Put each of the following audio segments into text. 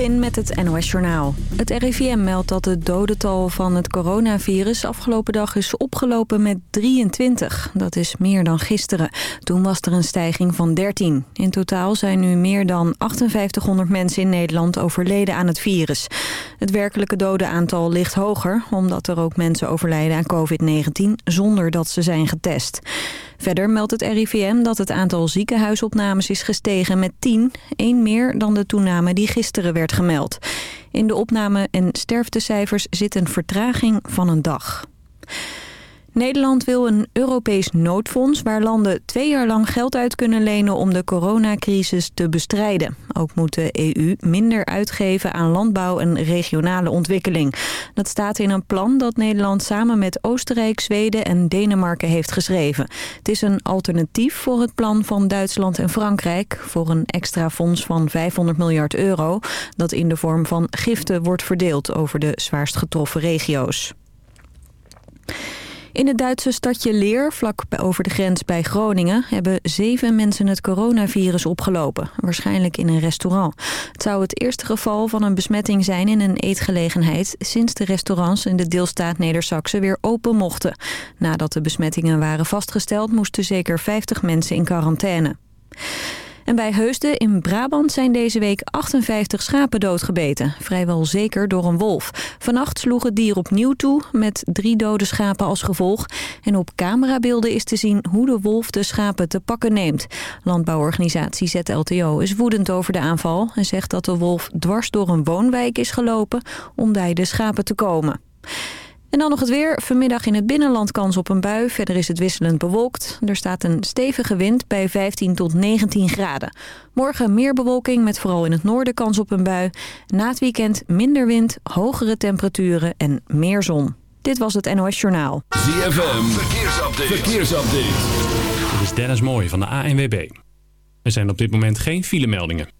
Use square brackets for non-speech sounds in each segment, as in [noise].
Lewin met het NOS Journaal. Het RIVM meldt dat het dodental van het coronavirus afgelopen dag is opgelopen met 23. Dat is meer dan gisteren. Toen was er een stijging van 13. In totaal zijn nu meer dan 5800 mensen in Nederland overleden aan het virus. Het werkelijke dodenaantal ligt hoger... omdat er ook mensen overlijden aan COVID-19 zonder dat ze zijn getest. Verder meldt het RIVM dat het aantal ziekenhuisopnames is gestegen met 10. één meer dan de toename die gisteren werd gemeld. In de opname- en sterftecijfers zit een vertraging van een dag. Nederland wil een Europees noodfonds waar landen twee jaar lang geld uit kunnen lenen om de coronacrisis te bestrijden. Ook moet de EU minder uitgeven aan landbouw en regionale ontwikkeling. Dat staat in een plan dat Nederland samen met Oostenrijk, Zweden en Denemarken heeft geschreven. Het is een alternatief voor het plan van Duitsland en Frankrijk voor een extra fonds van 500 miljard euro dat in de vorm van giften wordt verdeeld over de zwaarst getroffen regio's. In het Duitse stadje Leer, vlak over de grens bij Groningen... hebben zeven mensen het coronavirus opgelopen. Waarschijnlijk in een restaurant. Het zou het eerste geval van een besmetting zijn in een eetgelegenheid... sinds de restaurants in de deelstaat neder weer open mochten. Nadat de besmettingen waren vastgesteld... moesten zeker 50 mensen in quarantaine. En bij Heusden in Brabant zijn deze week 58 schapen doodgebeten. Vrijwel zeker door een wolf. Vannacht sloeg het dier opnieuw toe met drie dode schapen als gevolg. En op camerabeelden is te zien hoe de wolf de schapen te pakken neemt. Landbouworganisatie ZLTO is woedend over de aanval... en zegt dat de wolf dwars door een woonwijk is gelopen om bij de schapen te komen. En dan nog het weer. Vanmiddag in het binnenland kans op een bui. Verder is het wisselend bewolkt. Er staat een stevige wind bij 15 tot 19 graden. Morgen meer bewolking met vooral in het noorden kans op een bui. Na het weekend minder wind, hogere temperaturen en meer zon. Dit was het NOS Journaal. ZFM, verkeersupdate. verkeersupdate. Dit is Dennis Mooij van de ANWB. Er zijn op dit moment geen filemeldingen.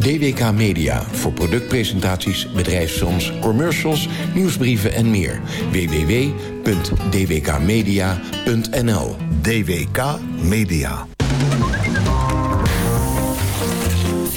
DWK Media. Voor productpresentaties, bedrijfsfilms, commercials, nieuwsbrieven en meer. www.dwkmedia.nl DWK Media.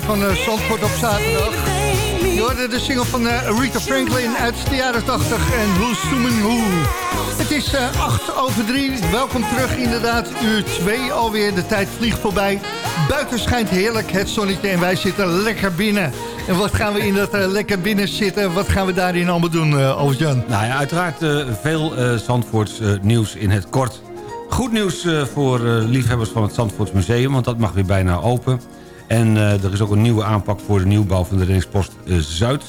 Van uur 2 van uh, Zandvoort op zaterdag. Je hoorde de single van uh, Rita Franklin uit de jaren 80 en Who's Zooming Who. Het is uh, 8 over 3. Welkom terug inderdaad. Uur 2 alweer. De tijd vliegt voorbij. Buiten schijnt heerlijk het zonnetje en wij zitten lekker binnen. En wat gaan we in dat lekker binnen zitten? Wat gaan we daarin allemaal doen, uh, Albert-Jan? Nou ja, uiteraard veel Zandvoorts nieuws in het kort. Goed nieuws voor liefhebbers van het Zandvoorts Museum... want dat mag weer bijna open. En er is ook een nieuwe aanpak voor de nieuwbouw van de reddingspost Zuid.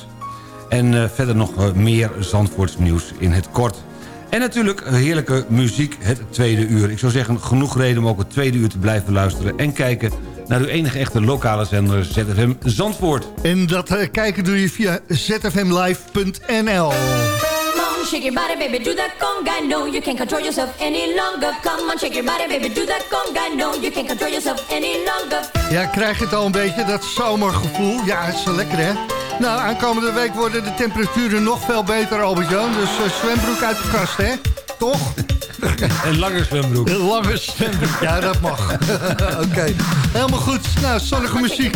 En verder nog meer Zandvoorts nieuws in het kort. En natuurlijk heerlijke muziek het tweede uur. Ik zou zeggen, genoeg reden om ook het tweede uur te blijven luisteren... en kijken naar uw enige echte lokale zender ZFM Zandvoort. En dat kijken doe je via zfmlive.nl. Shake your body, baby, do that conga. No, you can't control yourself any longer. Come on, shake your body, baby, do that conga. No, you can't control yourself any longer. Ja, krijg je het al een beetje, dat zomergevoel? Ja, het is wel lekker, hè? Nou, aankomende week worden de temperaturen nog veel beter, Albert-Jan. Dus uh, zwembroek uit de kast, hè? Toch? [laughs] Een lange zwembroek. Een lange zwembroek, ja, dat mag. [laughs] Oké, okay. helemaal goed. Nou, zonnige muziek.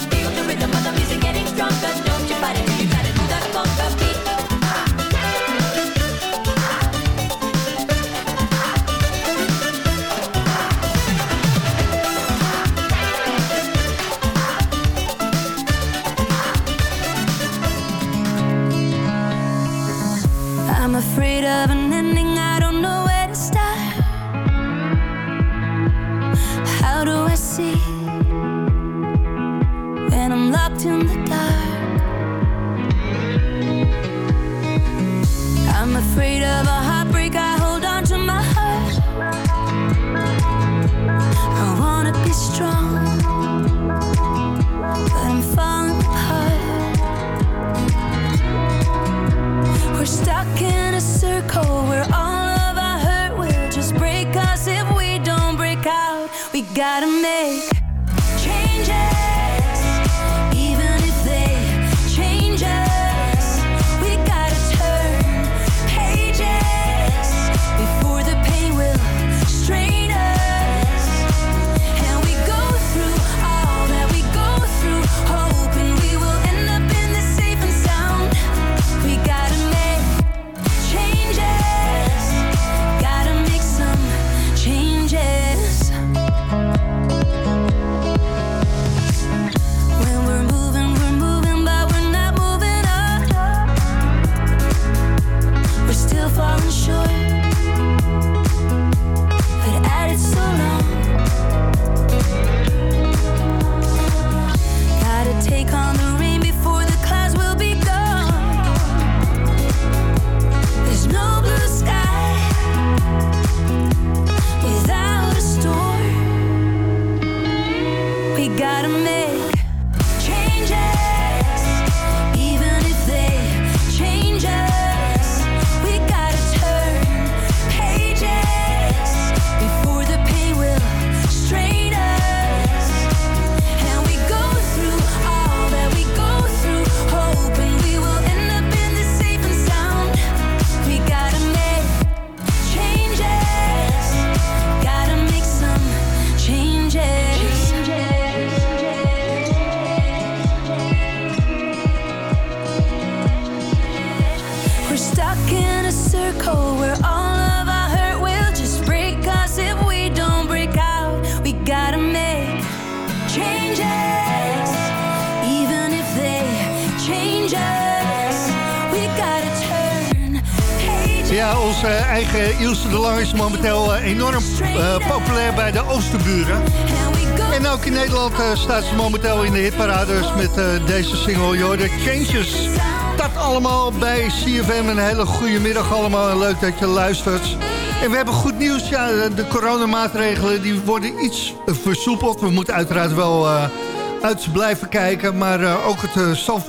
touch feel the rhythm. De hitparades met eh, deze single, joh, de Changes. Dat allemaal bij CFM. Een hele goede middag allemaal en leuk dat je luistert. En we hebben goed nieuws. Ja, de coronamaatregelen die worden iets versoepeld. We moeten uiteraard wel eh, uit blijven kijken. Maar eh, ook het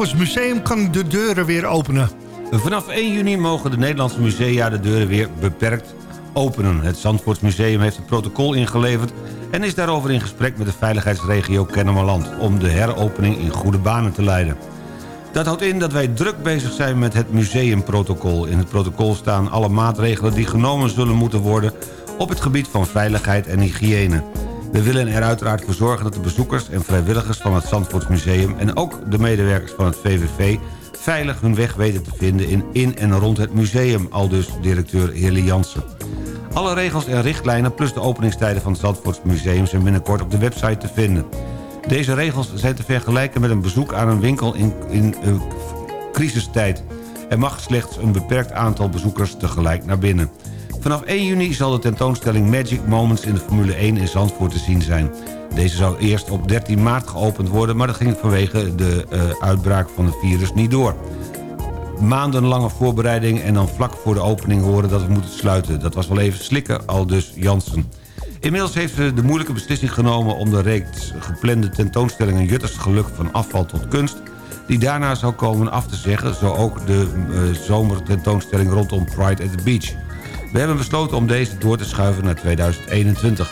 uh, Museum kan de deuren weer openen. Vanaf 1 juni mogen de Nederlandse musea de deuren weer beperkt openen. Het Zandvoortsmuseum heeft het protocol ingeleverd... en is daarover in gesprek met de veiligheidsregio Kennemerland... om de heropening in goede banen te leiden. Dat houdt in dat wij druk bezig zijn met het museumprotocol. In het protocol staan alle maatregelen die genomen zullen moeten worden... op het gebied van veiligheid en hygiëne. We willen er uiteraard voor zorgen dat de bezoekers en vrijwilligers van het Zandvoortsmuseum... en ook de medewerkers van het VVV veilig hun weg weten te vinden in, in en rond het museum, aldus directeur Hille Jansen. Alle regels en richtlijnen plus de openingstijden van het Zandvoortsmuseum zijn binnenkort op de website te vinden. Deze regels zijn te vergelijken met een bezoek aan een winkel in, in uh, crisistijd. Er mag slechts een beperkt aantal bezoekers tegelijk naar binnen. Vanaf 1 juni zal de tentoonstelling Magic Moments in de Formule 1 in Zandvoort te zien zijn. Deze zou eerst op 13 maart geopend worden... maar dat ging vanwege de uh, uitbraak van het virus niet door. Maandenlange voorbereiding en dan vlak voor de opening horen dat we moeten sluiten. Dat was wel even slikken, al dus Jansen. Inmiddels heeft ze de moeilijke beslissing genomen... om de reeks geplande tentoonstellingen Jutters Geluk van afval tot kunst... die daarna zou komen af te zeggen... zo ook de uh, zomertentoonstelling rondom Pride at the Beach. We hebben besloten om deze door te schuiven naar 2021.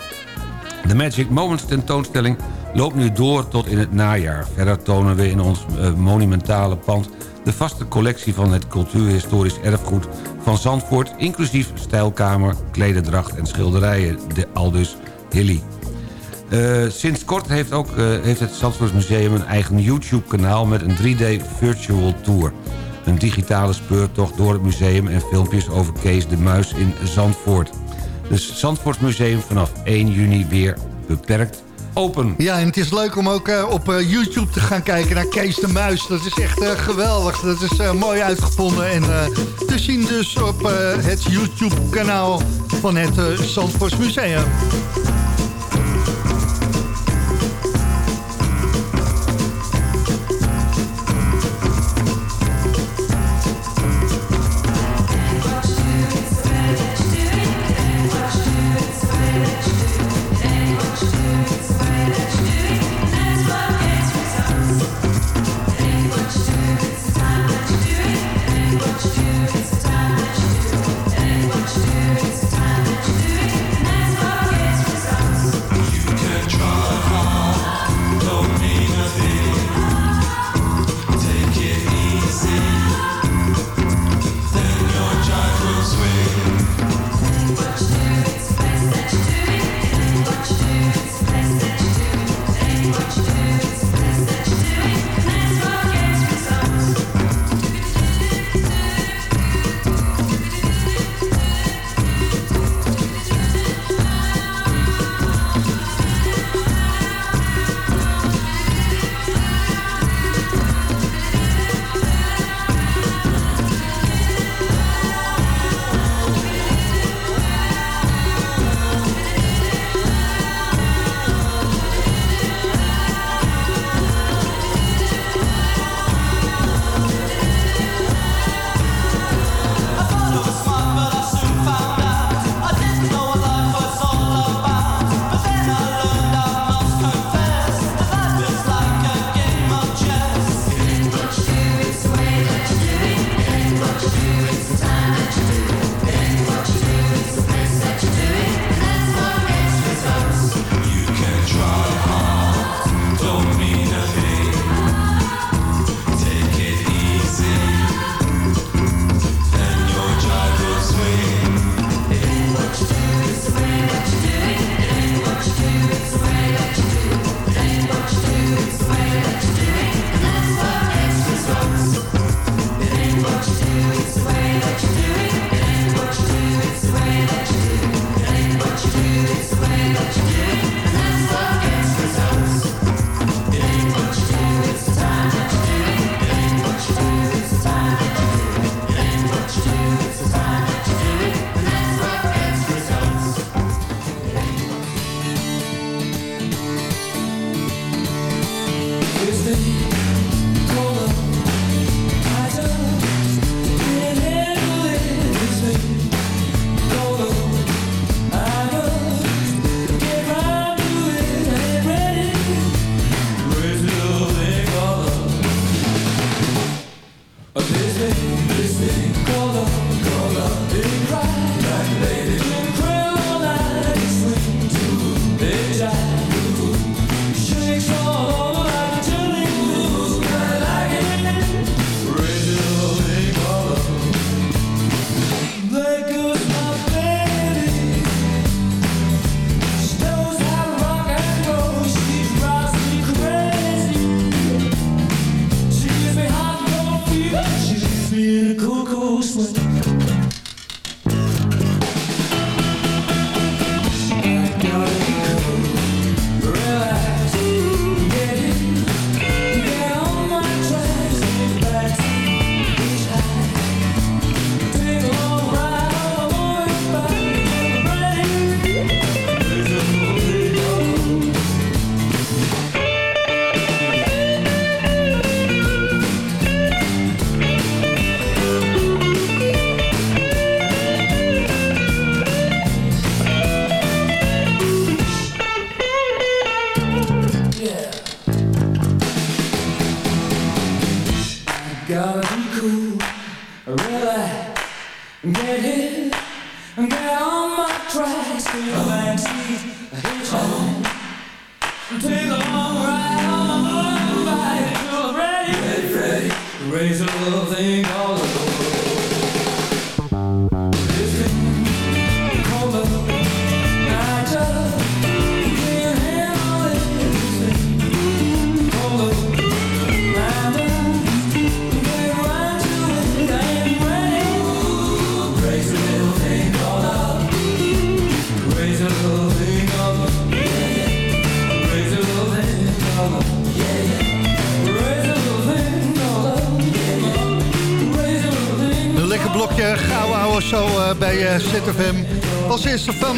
De Magic Moments tentoonstelling loopt nu door tot in het najaar. Verder tonen we in ons uh, monumentale pand... de vaste collectie van het cultuurhistorisch erfgoed van Zandvoort... inclusief stijlkamer, klederdracht en schilderijen, de Aldus Hilly. Uh, sinds kort heeft, ook, uh, heeft het Zandvoortsmuseum een eigen YouTube-kanaal... met een 3D virtual tour. Een digitale speurtocht door het museum en filmpjes over Kees de Muis in Zandvoort. Dus Zandvoortsmuseum vanaf 1 juni weer beperkt open. Ja, en het is leuk om ook eh, op eh, YouTube te gaan kijken naar Kees de Muis. Dat is echt eh, geweldig. Dat is mooi uitgevonden. En te zien dus op het YouTube-kanaal van het Zandvoorts Museum.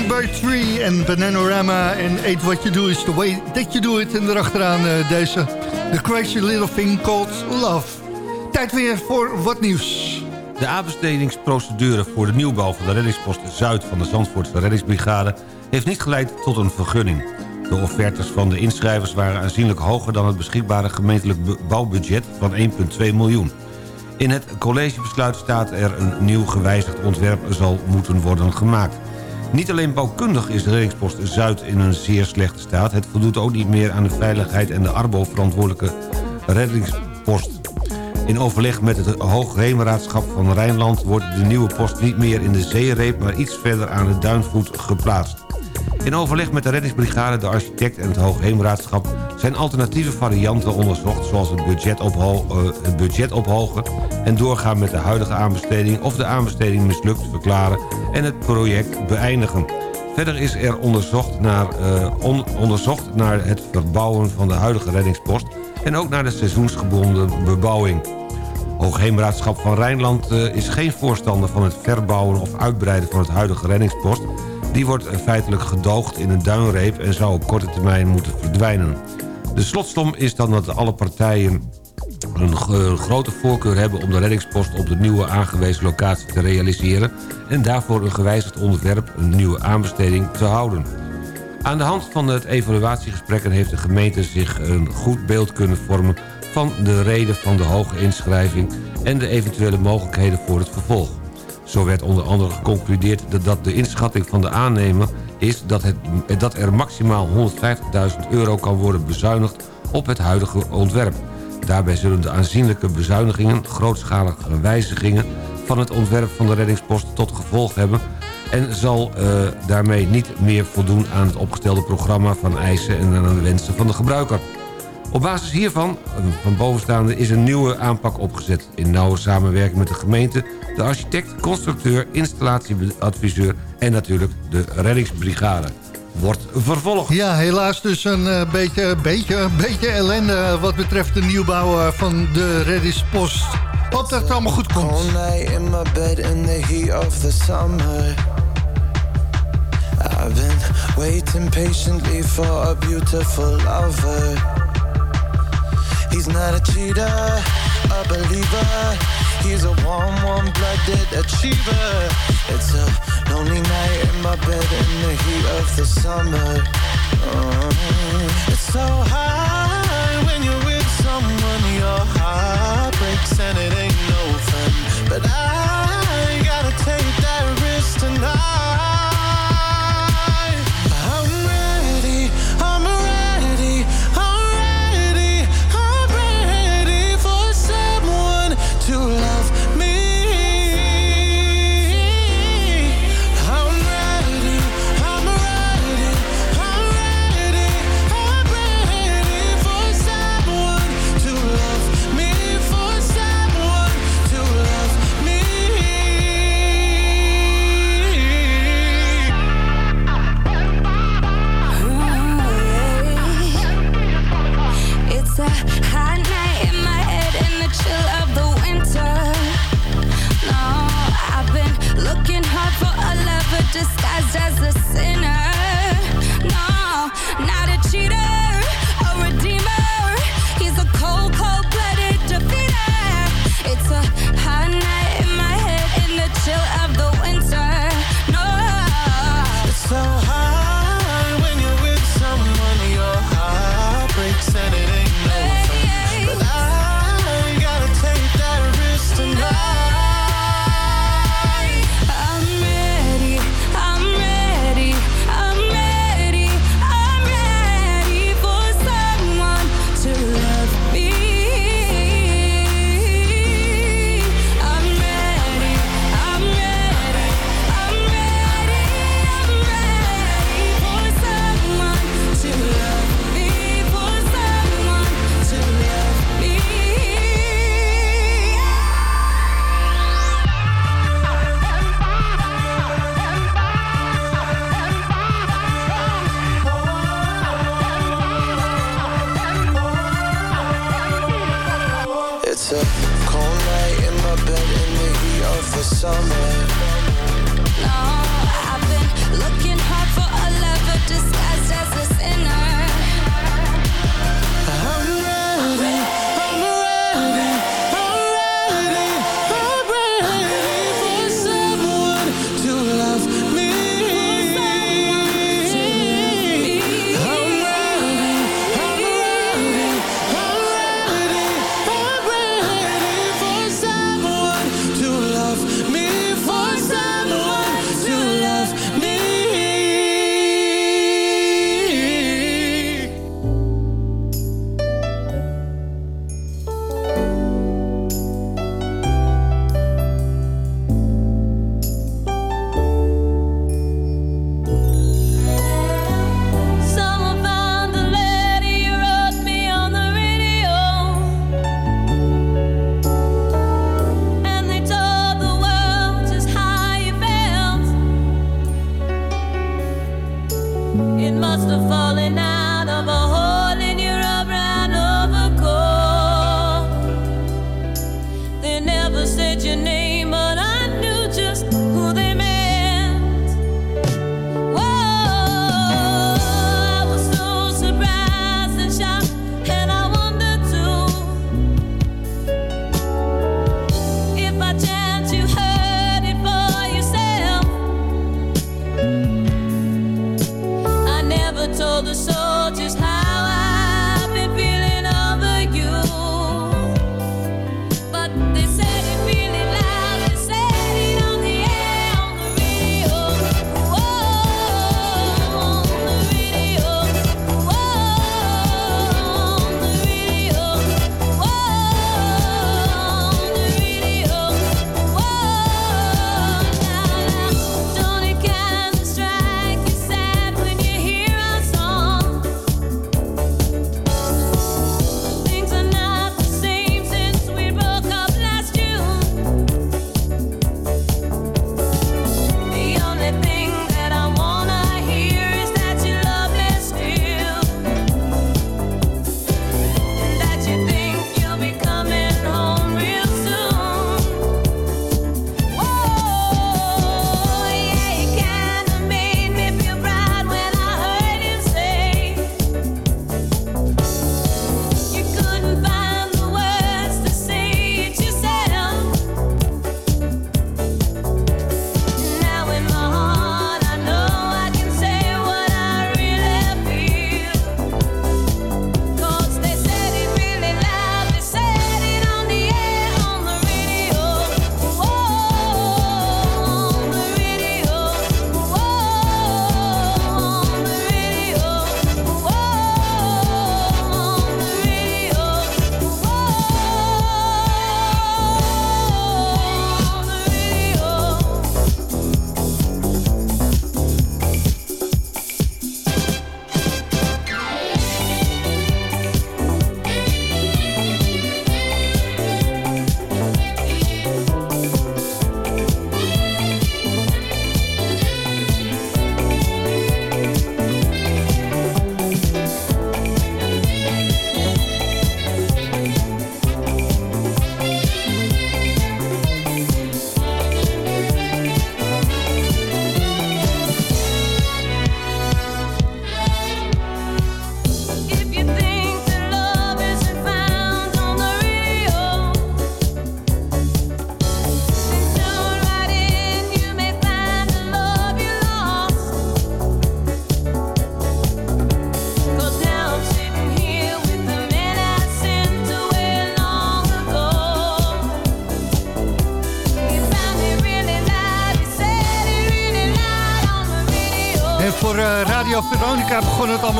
Bird Tree en Bananarama en Eat What You Do Is The Way That You Do It. En erachteraan eh, deze The Crazy Little Thing Called Love. Tijd weer voor wat nieuws. De aanbestedingsprocedure voor de nieuwbouw van de reddingspost Zuid van de Zandvoortse reddingsbrigade heeft niet geleid tot een vergunning. De offertes van de inschrijvers waren aanzienlijk hoger dan het beschikbare gemeentelijk bouwbudget van 1,2 miljoen. In het collegebesluit staat er een nieuw gewijzigd ontwerp zal moeten worden gemaakt. Niet alleen bouwkundig is de reddingspost Zuid in een zeer slechte staat... het voldoet ook niet meer aan de veiligheid en de arbo-verantwoordelijke reddingspost. In overleg met het Hoogheemraadschap van Rijnland... wordt de nieuwe post niet meer in de zeereep... maar iets verder aan de duinvoet geplaatst. In overleg met de reddingsbrigade, de architect en het Hoogheemraadschap... zijn alternatieve varianten onderzocht... zoals het budget, ophol- eh, het budget ophogen en doorgaan met de huidige aanbesteding... of de aanbesteding mislukt verklaren en het project beëindigen. Verder is er onderzocht naar, eh, on- onderzocht naar het verbouwen van de huidige reddingspost... en ook naar de seizoensgebonden bebouwing. Hoogheemraadschap van Rijnland eh, is geen voorstander van het verbouwen of uitbreiden van het huidige reddingspost. Die wordt feitelijk gedoogd in een duinreep en zou op korte termijn moeten verdwijnen. De slotsom is dan dat alle partijen een grote voorkeur hebben om de reddingspost op de nieuwe aangewezen locatie te realiseren en daarvoor een gewijzigd onderwerp, een nieuwe aanbesteding, te houden. Aan de hand van het evaluatiegesprekken heeft de gemeente zich een goed beeld kunnen vormen van de reden van de hoge inschrijving en de eventuele mogelijkheden voor het vervolg. Zo werd onder andere geconcludeerd dat- de inschatting van de aannemer is dat, het, dat er maximaal 150.000 euro kan worden bezuinigd op het huidige ontwerp. Daarbij zullen de aanzienlijke bezuinigingen, grootschalige wijzigingen van het ontwerp van de reddingspost tot gevolg hebben en zal eh, daarmee niet meer voldoen aan het opgestelde programma van eisen en aan de wensen van de gebruiker. Op basis hiervan, eh, van bovenstaande, is een nieuwe aanpak opgezet... in nauwe samenwerking met de gemeente, de architect, constructeur, installatieadviseur... en natuurlijk de reddingsbrigade. Wordt vervolgd. Ja, helaas dus een eh, beetje, beetje, beetje ellende wat betreft de nieuwbouw eh, van de reddingspost. Hoop dat het allemaal goed komt. All night in my bed in the heat of the summer. I've been waiting patiently for a beautiful lover. He's not a cheater, a believer. He's a warm, warm-blooded achiever. It's a lonely night in my bed in the heat of the summer. Oh, it's so high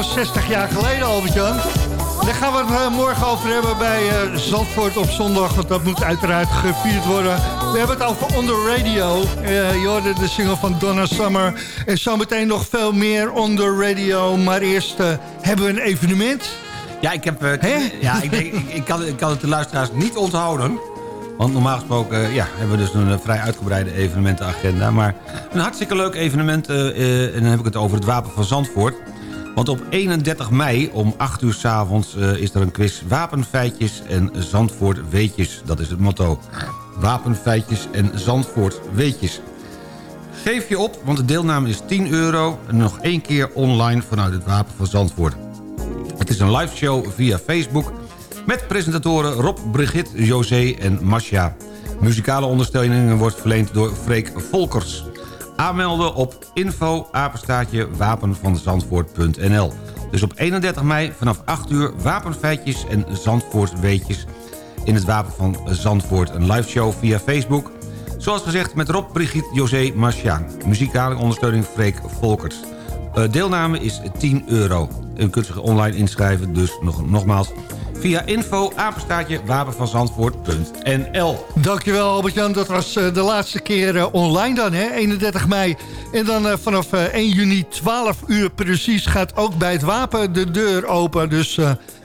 begon het allemaal 60 jaar geleden, Albert-Jan. Daar gaan we het eh, morgen over hebben bij eh, Zandvoort op zondag. Want dat moet uiteraard gevierd worden. We hebben het over On The Radio. Eh, je hoorde de single van Donna Summer. En zometeen nog veel meer On The Radio. Maar eerst hebben we een evenement. Ja, ik, heb, ja, ik, denk, ik, ik, kan, ik kan het de luisteraars niet onthouden. Want normaal gesproken ja, hebben we dus een vrij uitgebreide evenementenagenda. Maar een hartstikke leuk evenement. en dan heb ik het over het Wapen van Zandvoort. Want op 31 mei om 8 uur s avonds eh, is er een quiz Wapenfeitjes en Zandvoort Weetjes. Dat is het motto. Wapenfeitjes en Zandvoort Weetjes. Geef je op, want de deelname is 10 euro. En nog één keer online vanuit het Wapen van Zandvoort. Het is een live show via Facebook... met presentatoren Rob, Brigitte, José en Masha. Muzikale ondersteuning wordt verleend door Freek Volkers. Aanmelden op info Dus op 31 mei vanaf 8 uur wapenfeitjes en Zandvoort weetjes... in het Wapen van Zandvoort. Een live show via Facebook... Zoals gezegd met Rob, Brigitte, José, Marciaan. Muzikale ondersteuning Freek Volkers. Eh, deelname is 10 euro. U kunt zich online inschrijven, dus nog, nogmaals... via info wapenvanzandvoort.nl Dankjewel Albert-Jan, dat was eh, de laatste keer eh, online dan, hè? 31 mei. En dan eh, vanaf eh, 1 juni 12 uur precies gaat ook bij het Wapen de deur open. Dus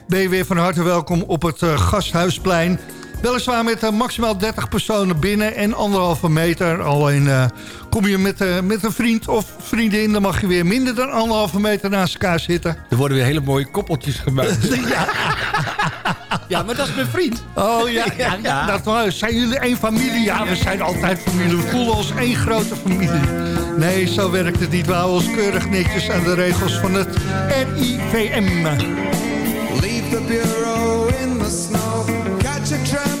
ben je weer van harte welkom op het Gasthuisplein. Weliswaar met eh, maximaal 30 personen binnen en anderhalve meter. Alleen eh, kom je met, eh, met een vriend of vriendin... dan mag je weer minder dan anderhalve meter naast elkaar zitten. Er worden weer hele mooie koppeltjes gemaakt. [laughs] [laughs] ja, maar dat is mijn vriend. Oh ja, [laughs] ja, ja. Dat, nou, zijn jullie één familie? Ja, we zijn altijd familie. We voelen ons één grote familie. Nee, zo werkt het niet. We houden ons keurig netjes aan de regels van het RIVM. Leave the bureau in the snow. Concierge.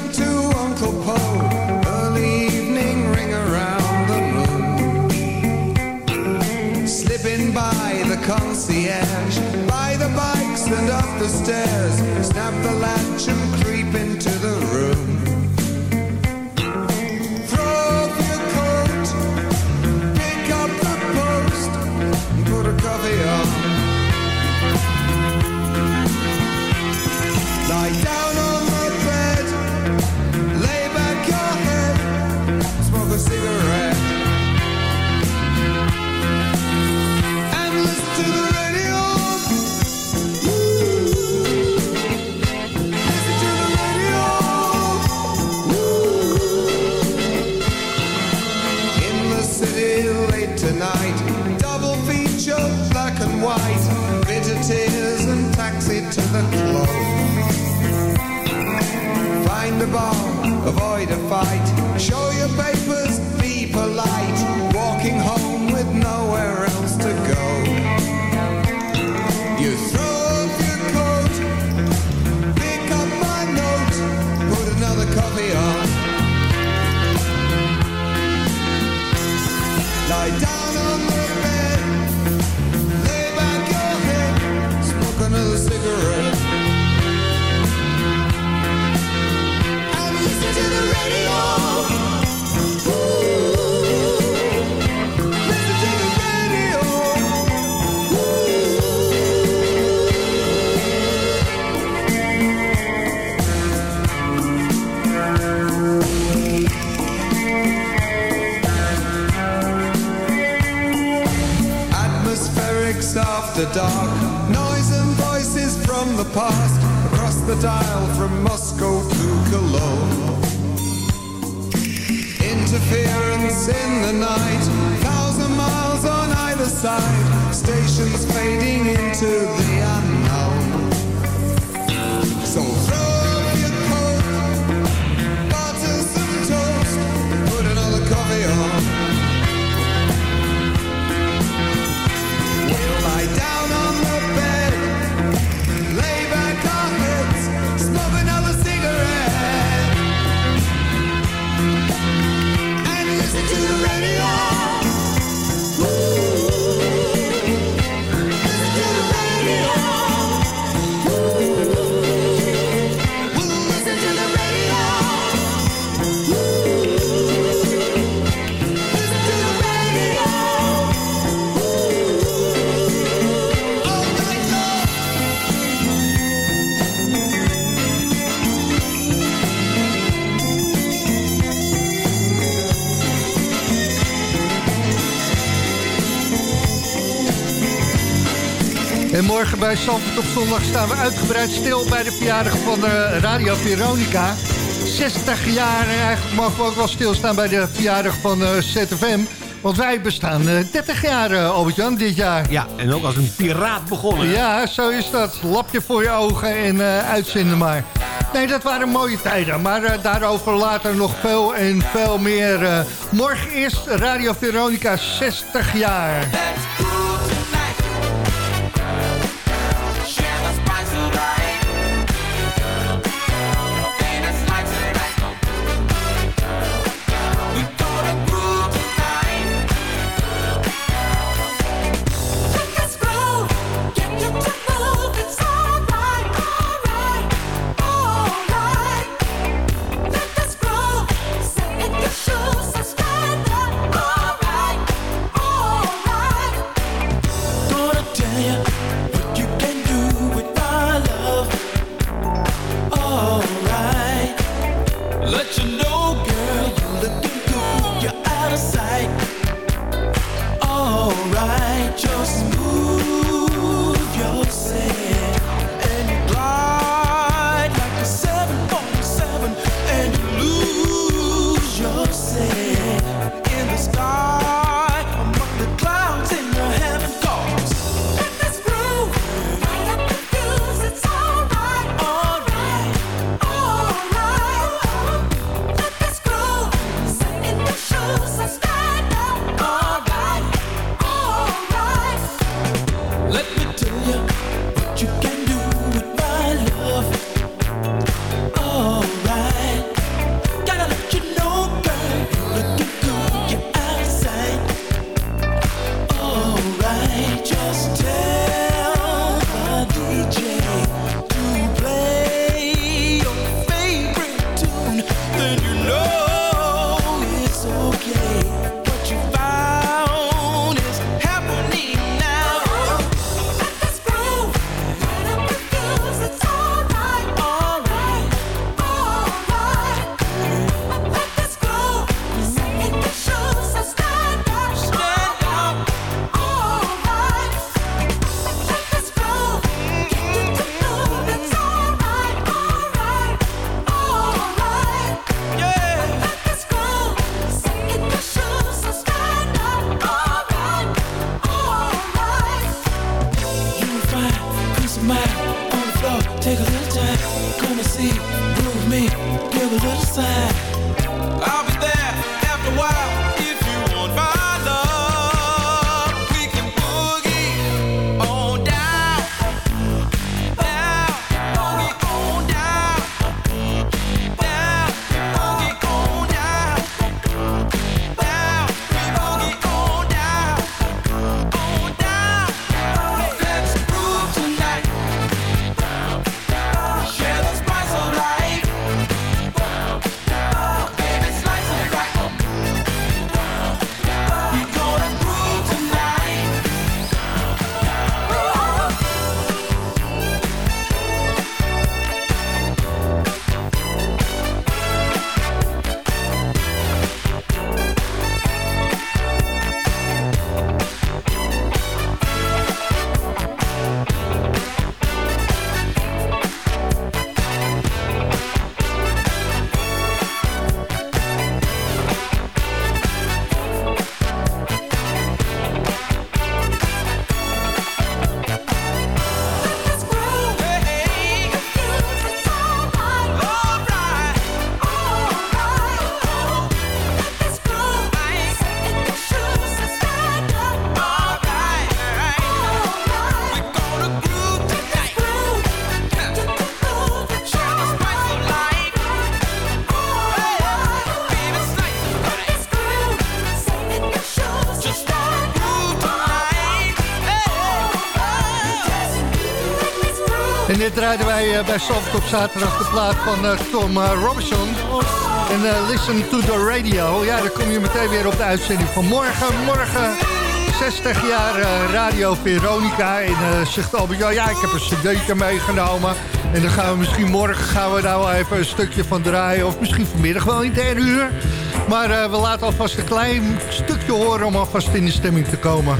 By the conscience by the bikes and up the stairs. Snap the latch and creep and En morgen bij Zandvoort op zondag staan we uitgebreid stil bij de verjaardag van eh, Radio Veronica. 60 jaar en eigenlijk mogen we ook wel stilstaan bij de verjaardag van eh, ZFM. Want wij bestaan eh, 30 jaar, eh, Albert-Jan, dit jaar. Ja, en ook als een piraat begonnen. Ja, zo is dat. Lapje voor je ogen en eh, uitzenden maar. Nee, dat waren mooie tijden. Maar daarover later nog veel en veel meer. morgen eerst Radio Veronica 60 jaar. Bij Zandvoort op zaterdag de plaat van eh, Tom eh, Robinson. En eh, Listen to the Radio. Ja, dan kom je meteen weer op de uitzending van morgen. Morgen 60 jaar Radio Veronica. En zegt Albert, ja, ja, ik heb een cd'tje meegenomen. En dan gaan we misschien morgen gaan we daar wel even een stukje van draaien. Of misschien vanmiddag wel in derde uur. Maar we laten alvast een klein stukje horen om alvast in de stemming te komen.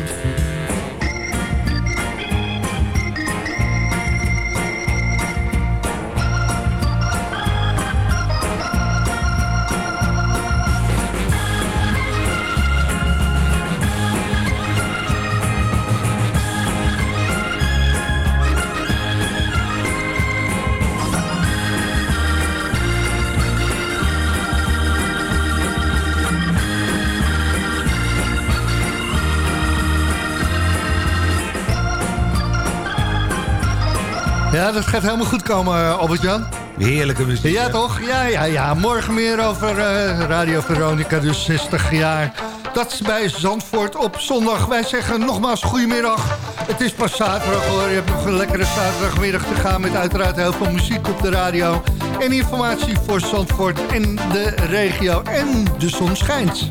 Ja, dat gaat helemaal goed komen, eh, Albert-Jan. Heerlijke muziek. Ja, hè? toch? Ja, ja, ja. Morgen meer over eh, Radio Veronica, dus 60 jaar. Dat is bij Zandvoort op zondag. Wij zeggen nogmaals goedemiddag. Het is pas zaterdag hoor. Je hebt nog een lekkere zaterdagmiddag te gaan... met uiteraard heel veel muziek op de radio. En informatie voor Zandvoort en de regio. En de zon schijnt.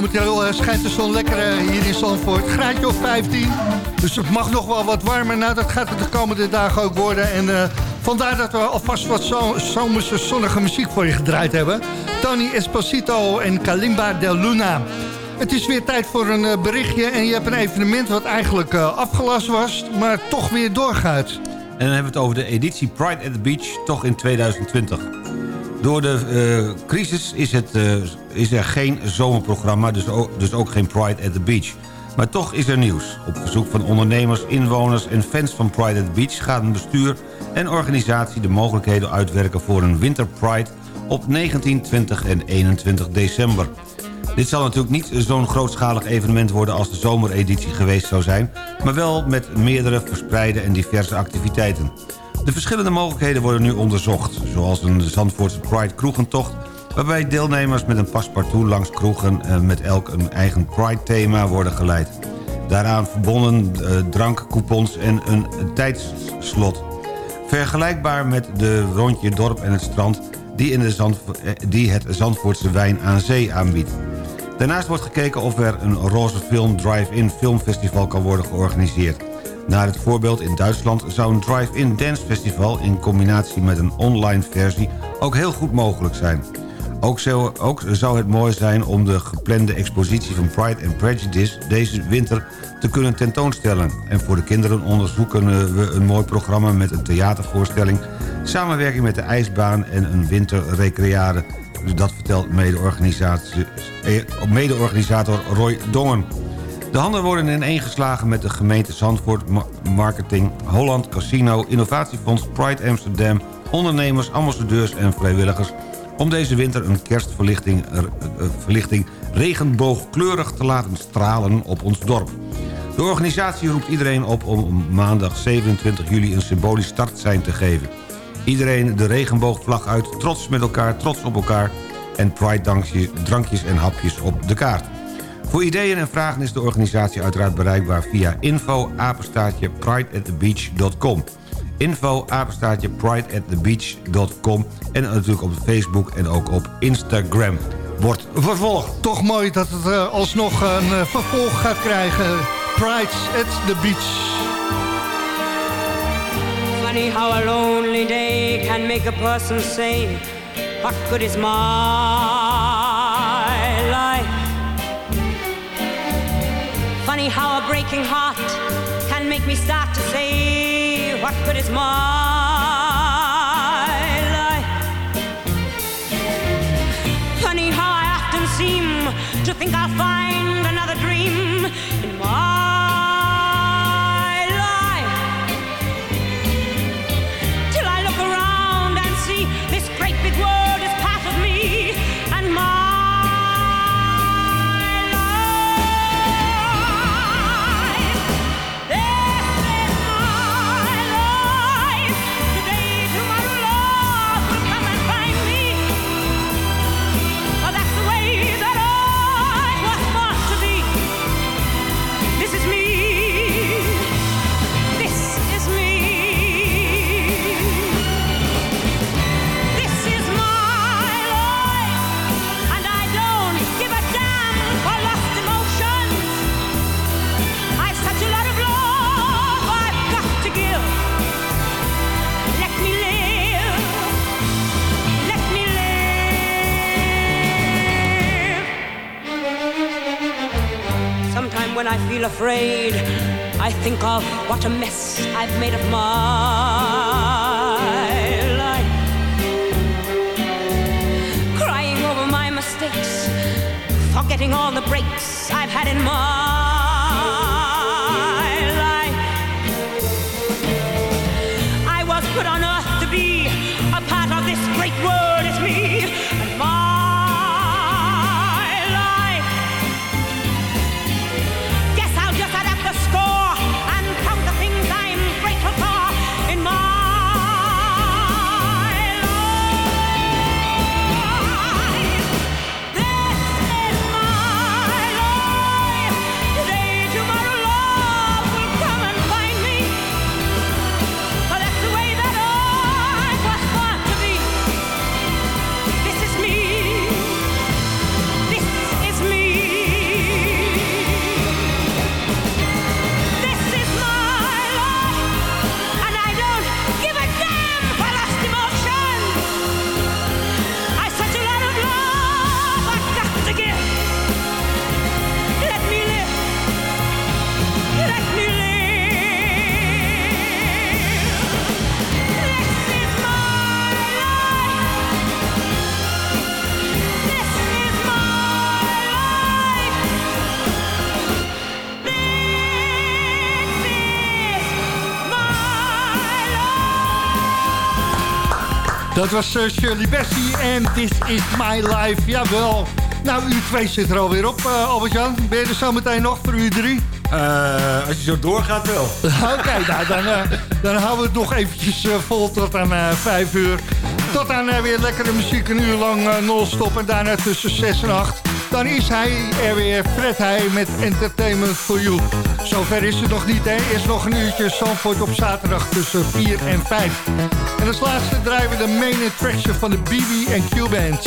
Momenteel eh, schijnt de zon lekker eh, hier in Zandvoort. Graadje of 15. Dus het mag nog wel wat warmer. Nou, dat gaat het de komende dagen ook worden. En eh, Vandaar dat we alvast wat zo zomerse zonnige muziek voor je gedraaid hebben. Tony Esposito en Kalimba de Luna. Het is weer tijd voor een berichtje en je hebt een evenement wat eigenlijk afgelast was, maar toch weer doorgaat. En dan hebben we het over de editie Pride at the Beach, toch in 2020. Door de eh, crisis is, het, eh, is er geen zomerprogramma, dus ook, dus ook geen Pride at the Beach. Maar toch is er nieuws. Op verzoek van ondernemers, inwoners en fans van Pride at the Beach... gaat een bestuur en organisatie de mogelijkheden uitwerken voor een Winter Pride... op 19, 20 en 21 december. Dit zal natuurlijk niet zo'n grootschalig evenement worden als de zomereditie geweest zou zijn... maar wel met meerdere verspreide en diverse activiteiten. De verschillende mogelijkheden worden nu onderzocht... zoals een Zandvoortse Pride kroegentocht... waarbij deelnemers met een paspartout langs kroegen... eh, met elk een eigen Pride-thema worden geleid. Daaraan verbonden eh, drankcoupons en een tijdsslot. Vergelijkbaar met de rondje dorp en het strand... die, in de Zandvo- eh, die het Zandvoortse wijn aan zee aanbiedt. Daarnaast wordt gekeken of er een roze film drive-in filmfestival kan worden georganiseerd. Naar het voorbeeld in Duitsland zou een drive-in dancefestival... in combinatie met een online versie ook heel goed mogelijk zijn. Ook zou, ook zou het mooi zijn om de geplande expositie van Pride and Prejudice... deze winter te kunnen tentoonstellen. En voor de kinderen onderzoeken we een mooi programma met een theatervoorstelling... samenwerking met de ijsbaan en een winterrecreade. Dat vertelt eh, mede-organisator Roy Dongen. De handen worden ineengeslagen met de gemeente Zandvoort... Ma- Marketing, Holland Casino, Innovatiefonds, Pride Amsterdam... ondernemers, ambassadeurs en vrijwilligers... om deze winter een kerstverlichting eh, eh, verlichting regenboogkleurig te laten stralen op ons dorp. De organisatie roept iedereen op om maandag 27 juli een symbolisch startsein te geven. Iedereen de regenboogvlag uit, trots met elkaar, trots op elkaar... en Pride-drankjes drankjes en hapjes op de kaart. Voor ideeën en vragen is de organisatie uiteraard bereikbaar via info prideatthebeach.com info prideatthebeach.com en natuurlijk op Facebook en ook op Instagram. Wordt vervolgd. Toch mooi dat het eh, alsnog een eh, vervolg gaat krijgen. Prides at the Beach. Funny how a lonely day can make a person say, What good is my Funny how a breaking heart can make me start to say, What good is my life? Funny how I often seem to think I'll find when I feel afraid, I think of what a mess I've made of my life. Crying over my mistakes, forgetting all the breaks I've had in my Dat was eh, Shirley Bassey en This Is My Life. Jawel. Nou, uur 2 zit er alweer op, eh, Albert-Jan. Ben je er zo meteen nog voor uur 3? Eh, als je zo doorgaat wel. [laughs] Oké, nou, dan, dan houden we het nog eventjes vol tot aan eh 5 uur. Tot aan weer lekkere muziek, een uur lang non-stop. En daarna tussen 6 en 8. Dan is hij er weer, Fred Heij met Entertainment for You. Zover is het nog niet, hè. Eerst nog een uurtje Zandvoort op zaterdag tussen 4 en 5. En als laatste draaien we de main attraction van de BB Q-Bands.